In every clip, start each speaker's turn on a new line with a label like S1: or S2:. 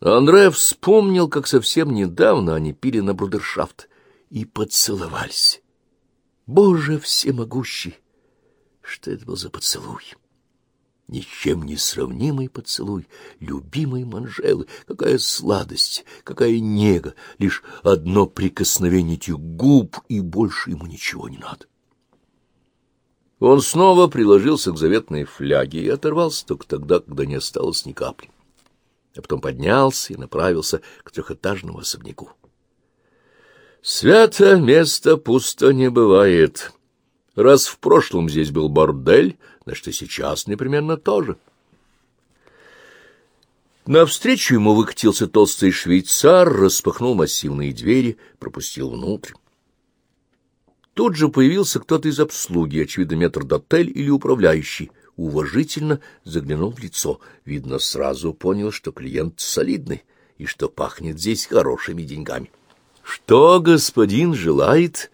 S1: Андре вспомнил, как совсем недавно они пили на брудершафт и поцеловались. Боже всемогущий! Что это был за поцелуй? Ничем не сравнимый поцелуй любимой Манжелы. Какая сладость, какая нега! Лишь одно прикосновение этих губ, и больше ему ничего не надо. Он снова приложился к заветной фляге и оторвался только тогда, когда не осталось ни капли а потом поднялся и направился к трехэтажному особняку. Свято место пусто не бывает. Раз в прошлом здесь был бордель, значит, и сейчас непременно тоже. Навстречу ему выкатился толстый швейцар, распахнул массивные двери, пропустил внутрь. Тут же появился кто-то из обслуги, очевидно, метрдотель или управляющий уважительно заглянул в лицо. Видно, сразу понял, что клиент солидный и что пахнет здесь хорошими деньгами. — Что господин желает?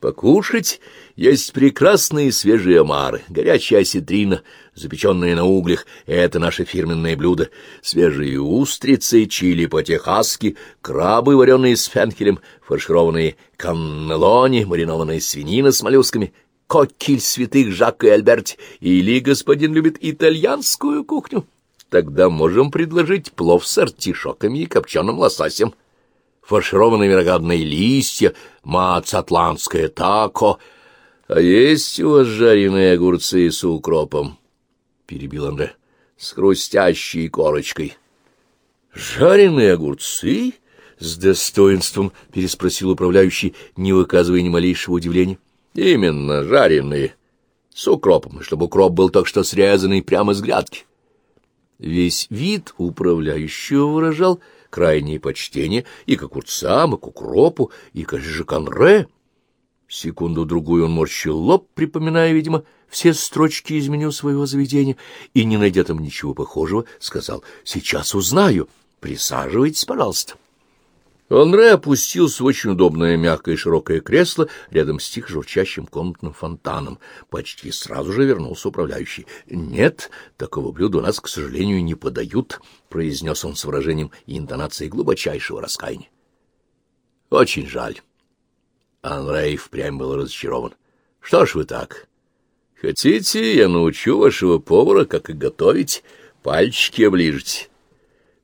S1: Покушать? Есть прекрасные свежие омары, горячая осетрина, запеченная на углях — это наше фирменное блюдо, свежие устрицы, чили по-техасски, крабы, вареные с фенхелем, фаршированные каннелони, маринованная свинина с моллюсками — кокиль святых Жак и Альберт, или господин любит итальянскую кухню, тогда можем предложить плов с артишоками и копченым лососем, фаршированные виноградные листья, мацатландское тако. А есть у вас жареные огурцы с укропом? — перебил Андре. — С хрустящей корочкой. — Жареные огурцы? — с достоинством переспросил управляющий, не выказывая ни малейшего удивления. Именно, жареные, с укропом, чтобы укроп был так что срезанный прямо с грядки. Весь вид управляющего выражал крайнее почтение и к огурцам, и к укропу, и к жаканре. Секунду-другую он морщил лоб, припоминая, видимо, все строчки из меню своего заведения, и, не найдя там ничего похожего, сказал «Сейчас узнаю. Присаживайтесь, пожалуйста». Онре опустился в очень удобное мягкое широкое кресло рядом с тихо журчащим комнатным фонтаном. Почти сразу же вернулся управляющий. — Нет, такого блюда у нас, к сожалению, не подают, — произнес он с выражением и интонацией глубочайшего раскаяния. — Очень жаль. Анрей впрямь был разочарован. — Что ж вы так? Хотите, я научу вашего повара, как и готовить, пальчики оближете.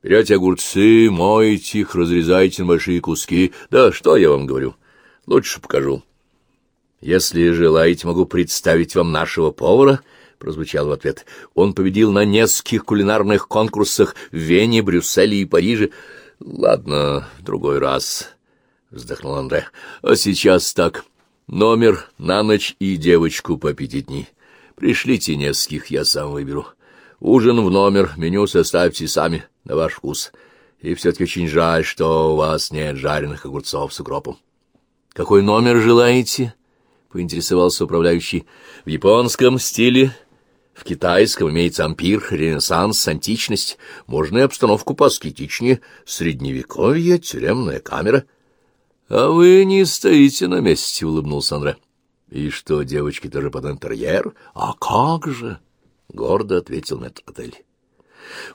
S1: Берете огурцы, моете их, разрезаете на большие куски. Да что я вам говорю? Лучше покажу. Если желаете, могу представить вам нашего повара, — прозвучал в ответ. Он победил на нескольких кулинарных конкурсах в Вене, Брюсселе и Париже. Ладно, в другой раз, — вздохнул Андре. А сейчас так. Номер на ночь и девочку по пяти дней. Пришлите нескольких, я сам выберу. Ужин в номер, меню составьте сами на ваш вкус. И все-таки очень жаль, что у вас нет жареных огурцов с укропом. — Какой номер желаете? — поинтересовался управляющий. — В японском стиле, в китайском имеется ампир, ренессанс, античность. Можно и обстановку поаскетичнее, средневековье, тюремная камера. — А вы не стоите на месте, — улыбнулся Андре. — И что, девочки тоже под интерьер? — А как же? — гордо ответил метротель.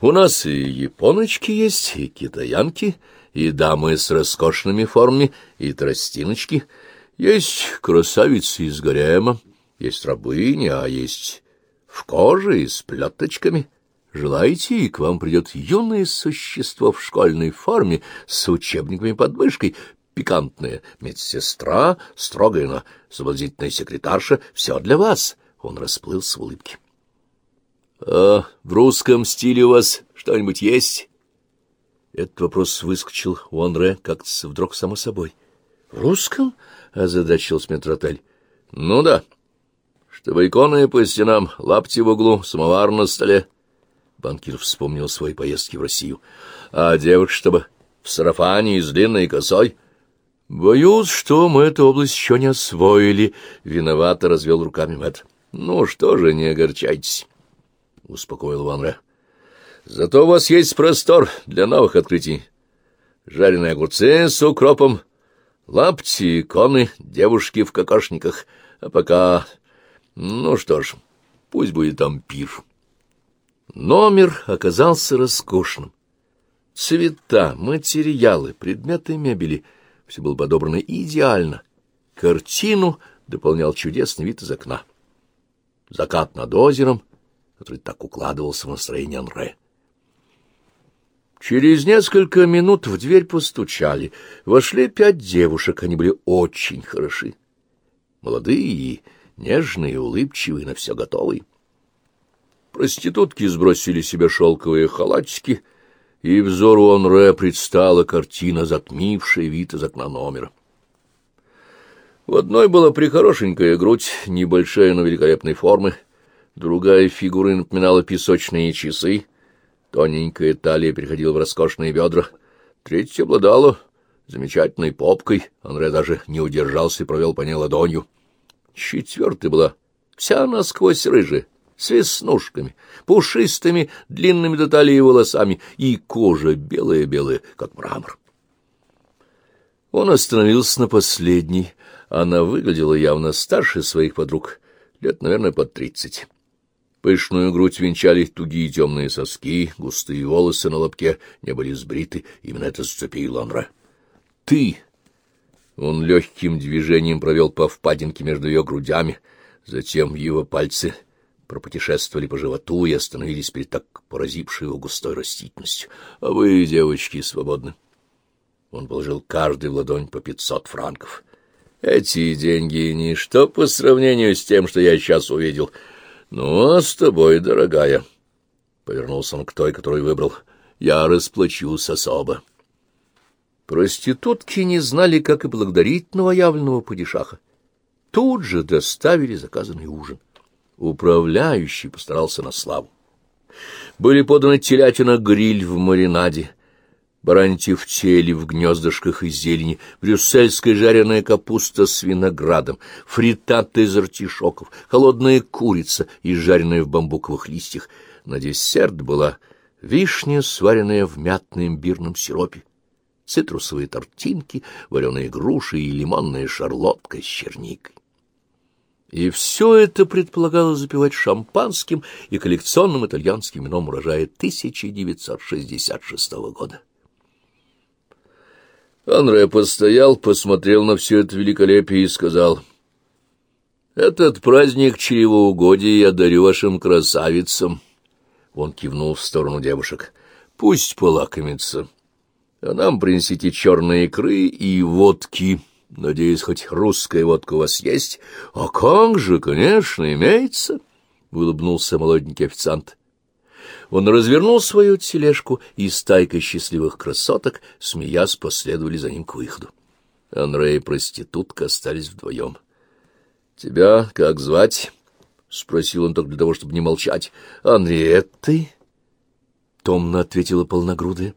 S1: У нас и японочки есть, и китаянки, и дамы с роскошными формами, и тростиночки. Есть красавицы из гарема, есть рабыни, а есть в коже и с плеточками. Желаете, и к вам придет юное существо в школьной форме с учебниками под мышкой, пикантная медсестра, строгая, но соблазнительная секретарша — все для вас. Он расплылся в улыбке. А в русском стиле у вас что-нибудь есть? Этот вопрос выскочил у Андре как-то вдруг само собой. — В русском? — озадачился метротель. — Ну да. Чтобы иконы по стенам, лапти в углу, самовар на столе. Банкир вспомнил свои поездки в Россию. — А девушка, чтобы в сарафане и с длинной косой? — Боюсь, что мы эту область еще не освоили. Виновато развел руками Мэтт. — Ну что же, не огорчайтесь. — успокоил Ванре. — Зато у вас есть простор для новых открытий. Жареные огурцы с укропом, лапти, иконы, девушки в кокошниках. А пока... Ну что ж, пусть будет там пир. Номер оказался роскошным. Цвета, материалы, предметы мебели — все было подобрано идеально. Картину дополнял чудесный вид из окна. Закат над озером, который так укладывался в настроение Анре. Через несколько минут в дверь постучали. Вошли пять девушек, они были очень хороши. Молодые, нежные, улыбчивые, на все готовые. Проститутки сбросили себе шелковые халатики, и взору Онре предстала картина, затмившая вид из окна номера. В одной была прихорошенькая грудь, небольшая, но великолепной формы, другая фигура напоминала песочные часы, Тоненькая талия переходила в роскошные бедра. Третья обладала замечательной попкой. Андрей даже не удержался и провел по ней ладонью. Четвертая была вся насквозь рыжая, с веснушками, пушистыми, длинными до талии волосами, и кожа белая-белая, как мрамор. Он остановился на последней. Она выглядела явно старше своих подруг, лет, наверное, под тридцать. Пышную грудь венчали тугие темные соски, густые волосы на лобке не были сбриты, именно это зацепило Анра. «Ты!» Он легким движением провел по впадинке между ее грудями, затем его пальцы пропутешествовали по животу и остановились перед так поразившей его густой растительностью. «А вы, девочки, свободны!» Он положил каждый в ладонь по пятьсот франков. «Эти деньги — ничто по сравнению с тем, что я сейчас увидел». «Ну, а с тобой, дорогая?» — повернулся он к той, которую выбрал. «Я расплачусь особо». Проститутки не знали, как и благодарить новоявленного падишаха. Тут же доставили заказанный ужин. Управляющий постарался на славу. Были поданы телятина-гриль в маринаде, бараньи в теле в гнездышках из зелени, брюссельская жареная капуста с виноградом, фритаты из артишоков, холодная курица, изжаренная в бамбуковых листьях. На десерт была вишня, сваренная в мятно-имбирном сиропе, цитрусовые тортинки, вареные груши и лимонная шарлотка с черникой. И все это предполагало запивать шампанским и коллекционным итальянским вином урожая 1966 года. Анре постоял, посмотрел на все это великолепие и сказал, «Этот праздник чревоугодия я дарю вашим красавицам». Он кивнул в сторону девушек. «Пусть полакомится. А нам принесите черные икры и водки. Надеюсь, хоть русская водка у вас есть?» «А как же, конечно, имеется», — улыбнулся молоденький официант. Он развернул свою тележку, и стайка счастливых красоток, смеясь, последовали за ним к выходу. Анре и проститутка остались вдвоем. — Тебя как звать? — спросил он только для того, чтобы не молчать. — Анриеттой? — томно ответила полногрудая.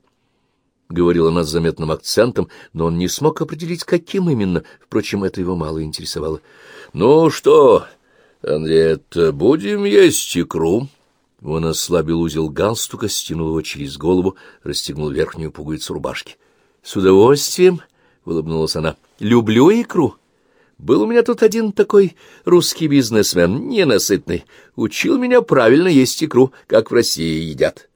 S1: Говорила она с заметным акцентом, но он не смог определить, каким именно. Впрочем, это его мало интересовало. — Ну что, Анриетта, будем есть икру? Он ослабил узел галстука, стянул его через голову, расстегнул верхнюю пуговицу рубашки. — С удовольствием, — улыбнулась она, — люблю икру. Был у меня тут один такой русский бизнесмен, ненасытный. Учил меня правильно есть икру, как в России едят.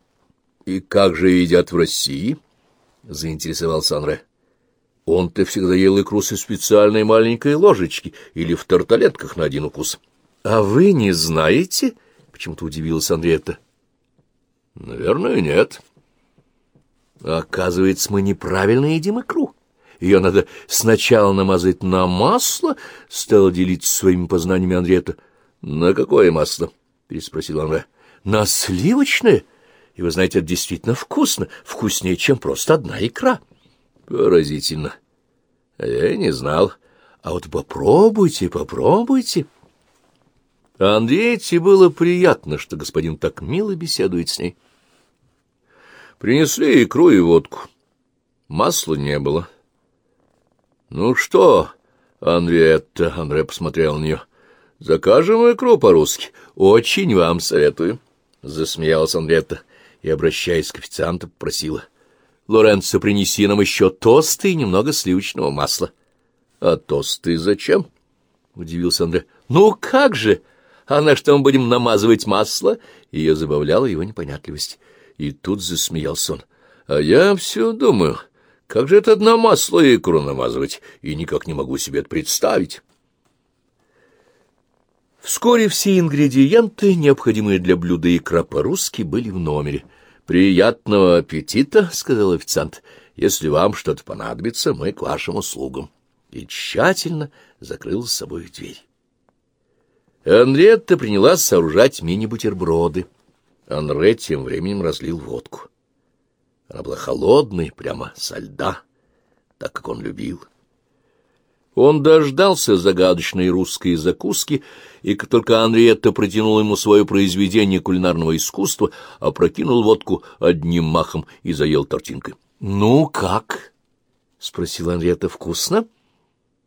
S1: — И как же едят в России? — заинтересовался Анре. — Он-то всегда ел икру со специальной маленькой ложечки или в тарталетках на один укус. — А вы не знаете? — Почему-то удивилась Андреетта. Наверное, нет. Оказывается, мы неправильно едим икру. Ее надо сначала намазать на масло, стала делиться своими познаниями Андреетта. На какое масло? переспросил Андре. На сливочное. И вы знаете, это действительно вкусно, вкуснее, чем просто одна икра. Поразительно. Я не знал. А вот попробуйте, попробуйте. А было приятно, что господин так мило беседует с ней. Принесли икру и водку. Масла не было. — Ну что, Андреетта, — Андре посмотрел на нее, — закажем икру по-русски. Очень вам советую. Засмеялась Андреетта и, обращаясь к официанту, попросила. — Лоренцо, принеси нам еще тосты и немного сливочного масла. — А тосты зачем? — удивился Андре. — Ну как же! — а на что мы будем намазывать масло? Ее забавляла его непонятливость. И тут засмеялся он. А я все думаю, как же это одно масло и икру намазывать, и никак не могу себе это представить. Вскоре все ингредиенты, необходимые для блюда икра по-русски, были в номере. «Приятного аппетита!» — сказал официант. «Если вам что-то понадобится, мы к вашим услугам». И тщательно закрыл с собой дверь. Анретта принялась сооружать мини-бутерброды. Анре тем временем разлил водку. Она была холодной, прямо со льда, так как он любил. Он дождался загадочной русской закуски, и как только Анриетта протянул ему свое произведение кулинарного искусства, опрокинул водку одним махом и заел тортинкой. — Ну, как? — спросила Анриетта. — Вкусно? —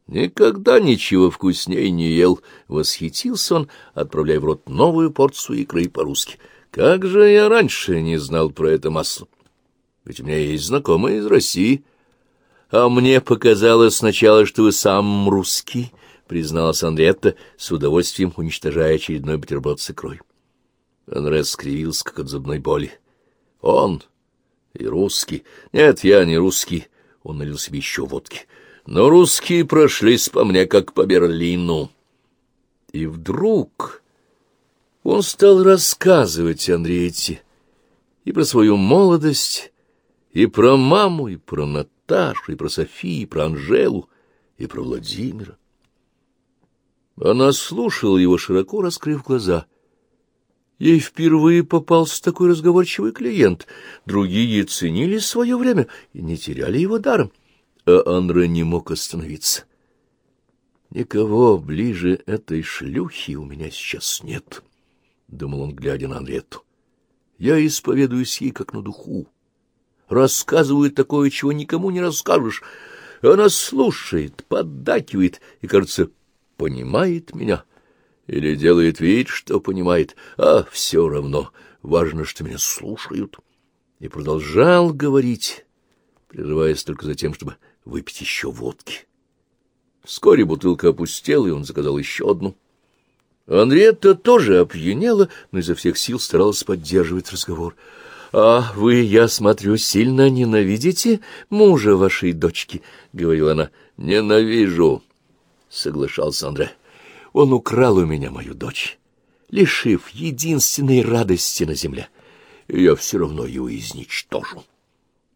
S1: Никогда ничего вкуснее не ел. Восхитился он, отправляя в рот новую порцию икры по-русски. — Как же я раньше не знал про это масло? Ведь у меня есть знакомые из России. — А мне показалось сначала, что вы сам русский, — призналась Андретта, с удовольствием уничтожая очередной бутерброд с икрой. Анрес скривился, как от зубной боли. — Он и русский. Нет, я не русский. Он налил себе еще водки. Но русские прошлись по мне, как по Берлину. И вдруг он стал рассказывать Андреете и про свою молодость, и про маму, и про Наташу, и про Софию, и про Анжелу, и про Владимира. Она слушала его, широко раскрыв глаза. Ей впервые попался такой разговорчивый клиент. Другие ценили свое время и не теряли его даром. А Андре не мог остановиться. «Никого ближе этой шлюхи у меня сейчас нет», — думал он, глядя на Анрету. «Я исповедуюсь ей как на духу рассказывает такое, чего никому не расскажешь. Она слушает, поддакивает и, кажется, понимает меня. Или делает вид, что понимает, а все равно важно, что меня слушают. И продолжал говорить, прерываясь только за тем, чтобы выпить еще водки. Вскоре бутылка опустела, и он заказал еще одну. Анриетта тоже опьянела, но изо всех сил старалась поддерживать разговор —— А вы, я смотрю, сильно ненавидите мужа вашей дочки, — говорила она. — Ненавижу, — соглашался Андре. — Он украл у меня мою дочь, лишив единственной радости на земле. Я все равно его изничтожу. —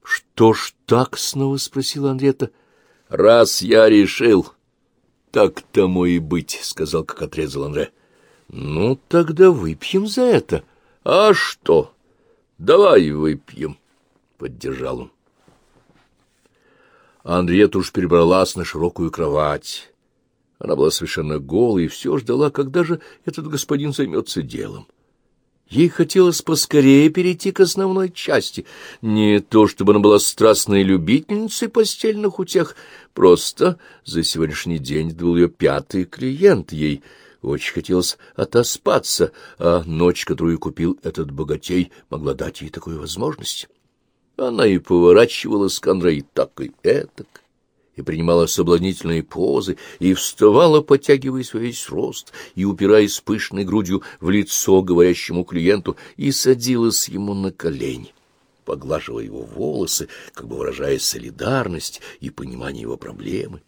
S1: Что ж так? — снова спросила Андрета. — Раз я решил, так тому и быть, — сказал, как отрезал Андре. — Ну, тогда выпьем за это. — А что? —— Давай выпьем, — поддержал он. Андриета уж перебралась на широкую кровать. Она была совершенно голой и все ждала, когда же этот господин займется делом. Ей хотелось поскорее перейти к основной части. Не то, чтобы она была страстной любительницей постельных утех, просто за сегодняшний день был ее пятый клиент. Ей очень хотелось отоспаться, а ночь, которую купил этот богатей, могла дать ей такую возможность. Она и поворачивалась к Андре и так, и этак, и принимала соблазнительные позы, и вставала, подтягиваясь во весь рост, и упираясь пышной грудью в лицо говорящему клиенту, и садилась ему на колени поглаживая его волосы, как бы выражая солидарность и понимание его проблемы.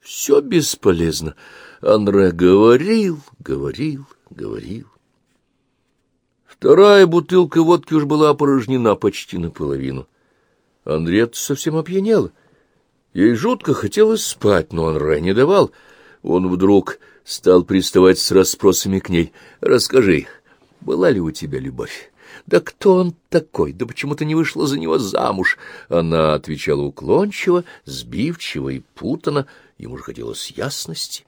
S1: Все бесполезно. Андре говорил, говорил, говорил. Вторая бутылка водки уж была опорожнена почти наполовину. Андрет совсем опьянела. Ей жутко хотелось спать, но Анре не давал. Он вдруг стал приставать с расспросами к ней. «Расскажи, была ли у тебя любовь?» «Да кто он такой? Да почему ты не вышла за него замуж?» Она отвечала уклончиво, сбивчиво и путано. Ему же хотелось ясности.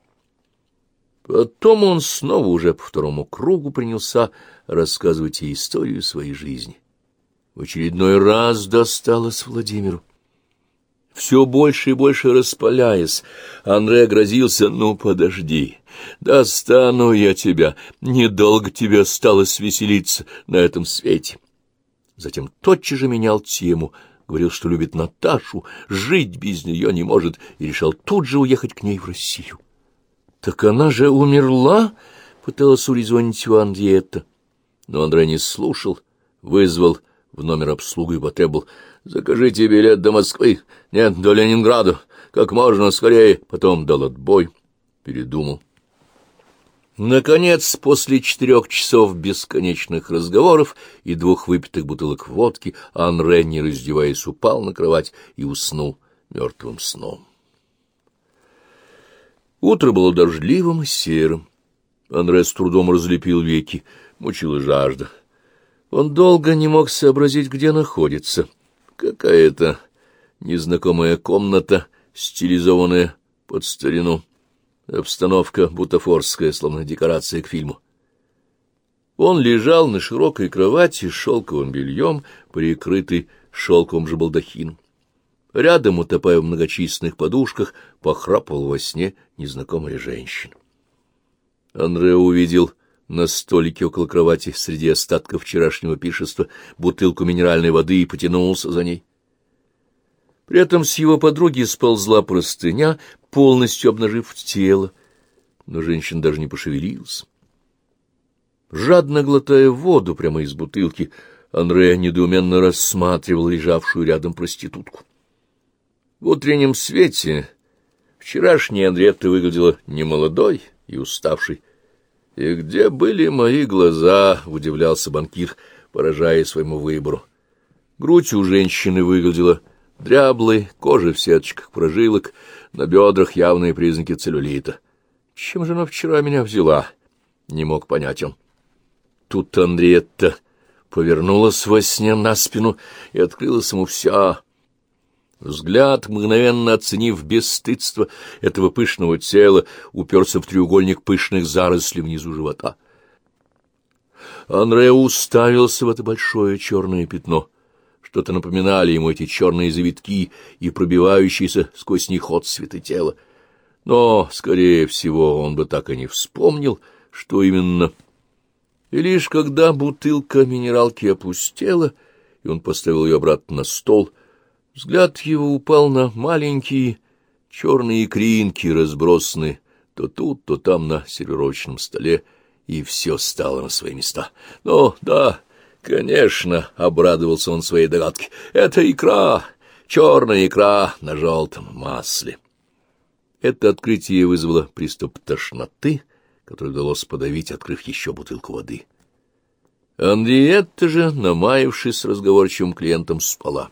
S1: Потом он снова уже по второму кругу принялся рассказывать ей историю своей жизни. В очередной раз досталось Владимиру. Все больше и больше распаляясь, Андре грозился, «Ну, подожди, достану я тебя, недолго тебе осталось веселиться на этом свете». Затем тотчас же менял тему, говорил, что любит Наташу, жить без нее не может, и решил тут же уехать к ней в Россию. «Так она же умерла?» — пыталась урезонить его Андриетта. Но Андрей не слушал, вызвал в номер обслугу и потребовал. Закажите билет до Москвы. Нет, до Ленинграда. Как можно скорее. Потом дал отбой. Передумал. Наконец, после четырех часов бесконечных разговоров и двух выпитых бутылок водки, Анре, не раздеваясь, упал на кровать и уснул мертвым сном. Утро было дождливым и серым. Анре с трудом разлепил веки, мучила жажда. Он долго не мог сообразить, где находится. Какая-то незнакомая комната, стилизованная под старину. Обстановка бутафорская, словно декорация к фильму. Он лежал на широкой кровати с шелковым бельем, прикрытый шелковым же балдахином. Рядом, утопая в многочисленных подушках, похрапывал во сне незнакомая женщина. Андре увидел на столике около кровати среди остатков вчерашнего пишества бутылку минеральной воды и потянулся за ней. При этом с его подруги сползла простыня, полностью обнажив тело, но женщина даже не пошевелилась. Жадно глотая воду прямо из бутылки, Андре недоуменно рассматривал лежавшую рядом проститутку. В утреннем свете вчерашняя Андретта выглядела немолодой и уставшей. «И где были мои глаза?» — удивлялся банкир, поражая своему выбору. Грудь у женщины выглядела дряблой, кожа в сеточках прожилок, на бедрах явные признаки целлюлита. Чем же она вчера меня взяла? Не мог понять он. Тут Андриетта повернулась во сне на спину и открылась ему вся. Взгляд, мгновенно оценив бесстыдство этого пышного тела, уперся в треугольник пышных зарослей внизу живота. Анре уставился в это большое черное пятно — что-то напоминали ему эти черные завитки и пробивающиеся сквозь них отцветы тела. Но, скорее всего, он бы так и не вспомнил, что именно. И лишь когда бутылка минералки опустела, и он поставил ее обратно на стол, взгляд его упал на маленькие черные икринки, разбросанные то тут, то там на сервировочном столе, и все стало на свои места. Но, да, Конечно, — обрадовался он своей догадке, — это икра, черная икра на желтом масле. Это открытие вызвало приступ тошноты, который удалось подавить, открыв еще бутылку воды. Андриетта же, намаявшись разговорчивым клиентом, спала.